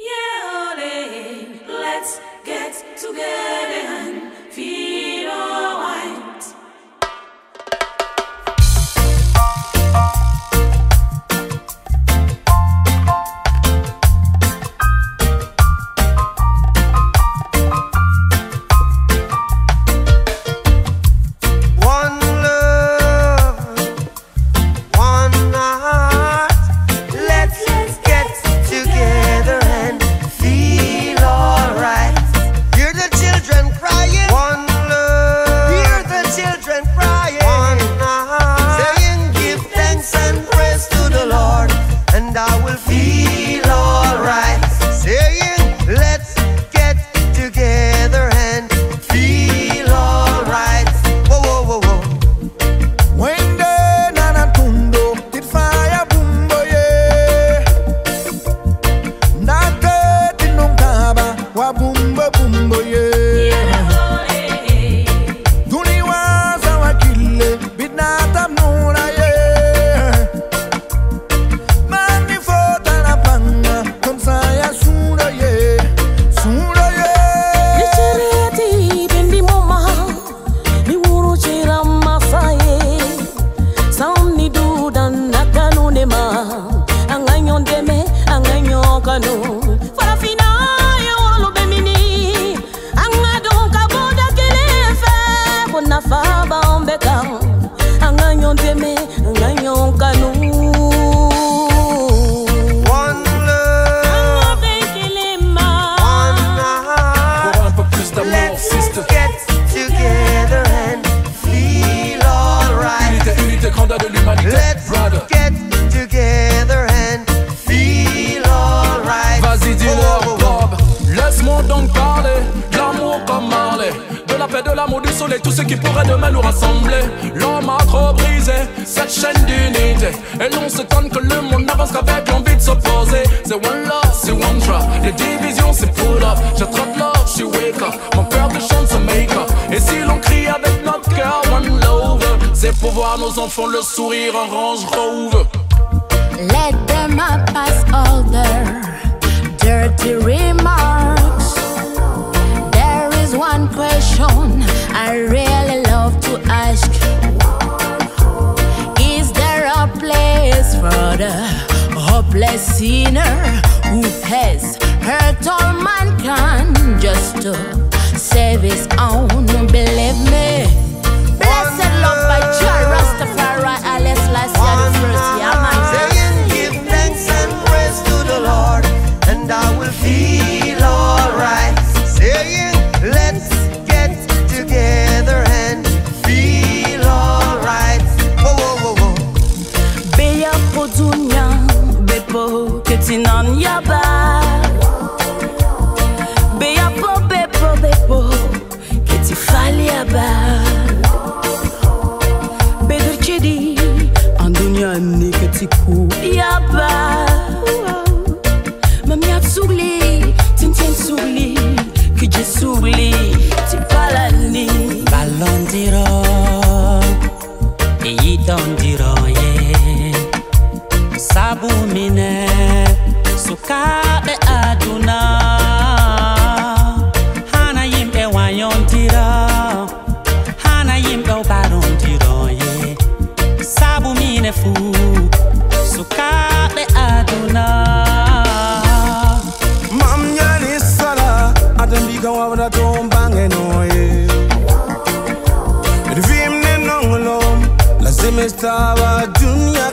Yeah, let's get together. children. de l'amour, du soleil, tout ce qui pourrait demain nous rassembler. L'homme a trop brisé cette chaîne d'unité. Et l'on s'étonne que le monde n'avance qu'avec l'envie de s'opposer. C'est one love, c'est one drop. Les divisions, c'est pull up. J'attrape l'or, je wake up. Mon cœur de chante se make up. Et si l'on crie avec notre cœur, one love, c'est pour voir nos enfants le sourire en range rove. Let them up pass older, dirty. God, a hopeless sinner who has hurt all mankind just to save his own. sitting on your back. Be a pobe pobe po, kiti fali aba. Bedur chedi, andunya ne kiti ku yaba. Mami at soubli, tintin soubli, kije soubli, don diro. Sabu mine. kaɓe aduna. Hana yimɓe wayontiro hana yimɓe barondiroye sabu mine fu. Sukaɓe aduna. Mam yani sala adam mbigan wawna ton bangenoye mbiɗa wimne nonglom lazimestawa duniya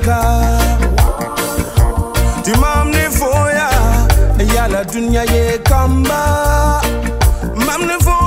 La dunya ye kamba Mam ne fon